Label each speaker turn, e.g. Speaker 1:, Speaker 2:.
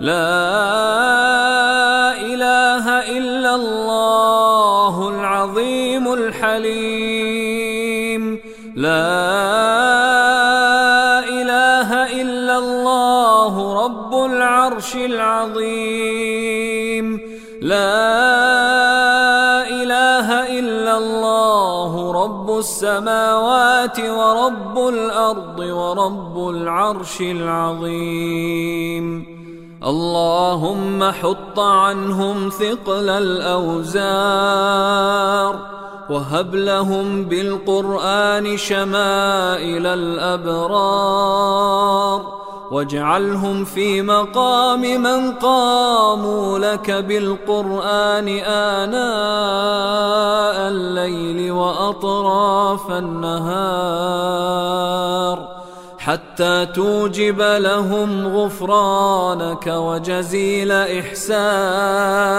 Speaker 1: لا إله إلا الله العظيم الحليم. لا إله إلا الله رب العرش العظيم. لا رب السماوات ورب الأرض ورب العرش العظيم. اللهم حط عنهم ثقل الأوزار وهب لهم بالقرآن شمائل الأبرار واجعلهم في مقام من قاموا لك بالقرآن آناء الليل وأطراف النهار حتى توجب لهم غفرانك وجزيل إحسانك.